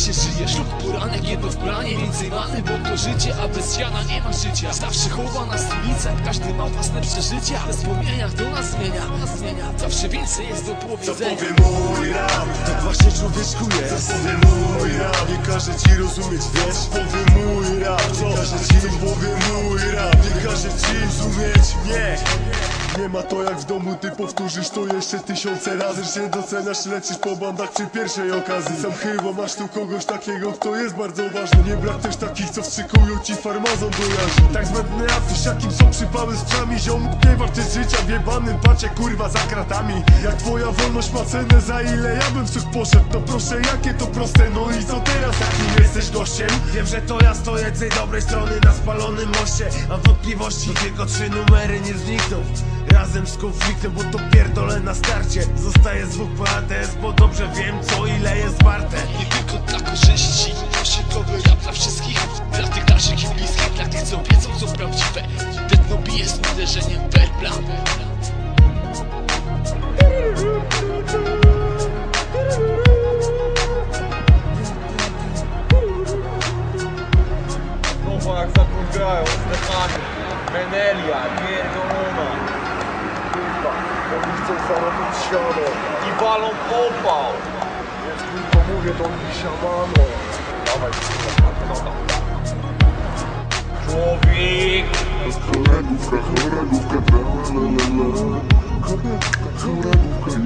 się żyje Szluk poranek, jedno w planie Więcej many, bo to życie A bez siana nie ma życia Zawsze chowa na ulicach Każdy ma własne przeżycia Ale wspomnienia to nas zmienia nas zmienia. Zawsze więcej jest do Co powiedzenia powie mój rap? Tak właśnie człowieczku jest powie mój rap? Nie każe ci rozumieć, wiesz? Co powie mój rap? Nie każe ci, co powie mój rap? Nie każe ci rozumieć, nie nie ma to jak w domu, ty powtórzysz to jeszcze tysiące razy Że się doceniasz, lecisz po bandach przy pierwszej okazji. Sam chyba masz tu kogoś takiego, kto jest bardzo ważny. Nie brak też takich, co wstrzykują ci farmazon do Tak zbędny afisz, jakim są przypały z psami. Ziom, nie warty życia w jebanym pacie, kurwa za kratami. Jak twoja wolność ma cenę, za ile ja bym w cud poszedł To proszę, jakie to proste, no i co teraz, jakim jesteś gościem? Wiem, że to ja stoję tej dobrej strony na spalonym moście. Mam wątpliwości, tylko trzy numery nie znikną Razem z konfliktem, bo to pierdolę na starcie. Zostaję z dwóch PATS, bo dobrze wiem co ile jest warte. Nie tylko dla korzyści Osiedlowy rap dla wszystkich Dla tych naszych i bliskich. Dla tych co wiedzą co prawdziwe. Techno bije z uderzeniem werbla Znowu jak zakurwiają, Stefanie, Menelia, pierdolona chcą zarobić siano I walą popał Więc kurwa mówię do nich siamano Dawaj kurwa, no Człowiek Kolegówka, choragówka, tra la la la Kolegówka, choragówka, ziomek